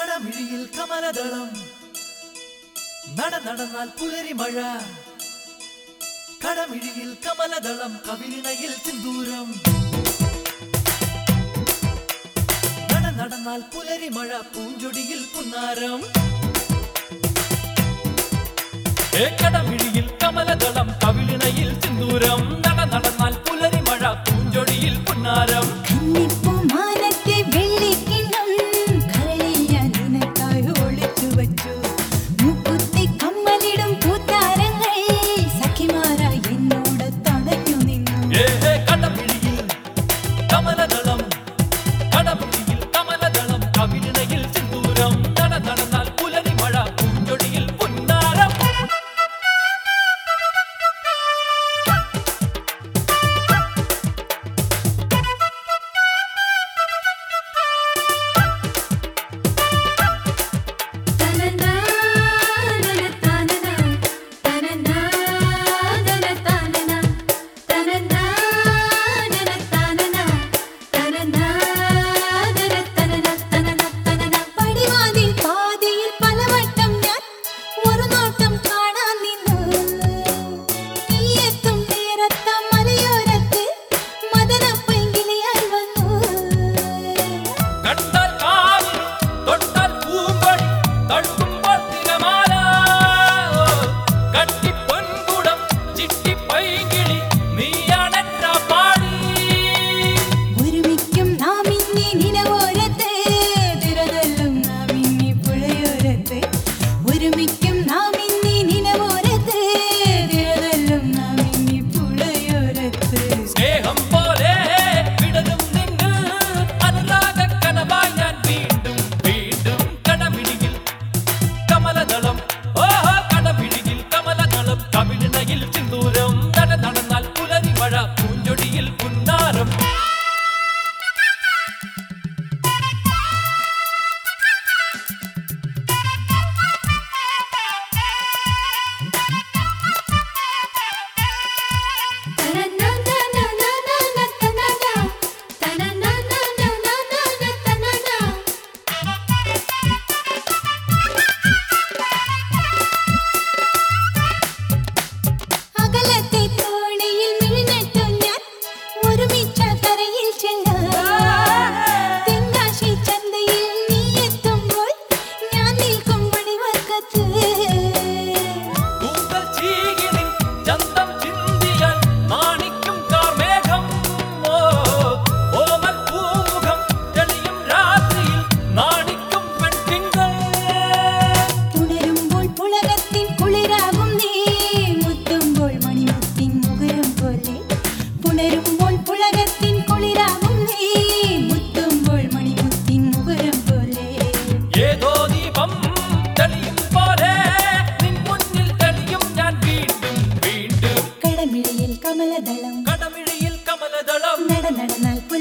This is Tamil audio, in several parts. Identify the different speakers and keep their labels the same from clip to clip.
Speaker 1: கடமிழியில் கமலதளம் நட நடனால் புலரி மழ. கடமிழியில் கமலதளம் கவிழினையில் சிந்தூரம். நட நடனால் புலரி மழ பூஞ்சொடியில் புன்னாரம். கடமிழியில்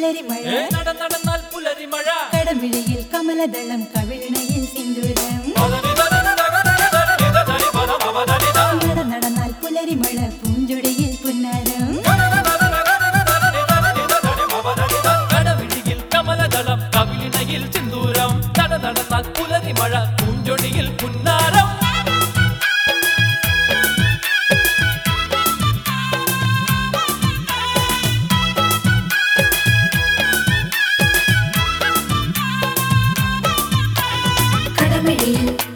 Speaker 2: പുലരി മഴ
Speaker 1: നടന്നാൽ പുലരി മഴ
Speaker 2: കടമിഴിയിൽ കമലദളം കവിളിണയിൽ സിന്ദൂരം നടന്നാൽ പുലരി മഴ You.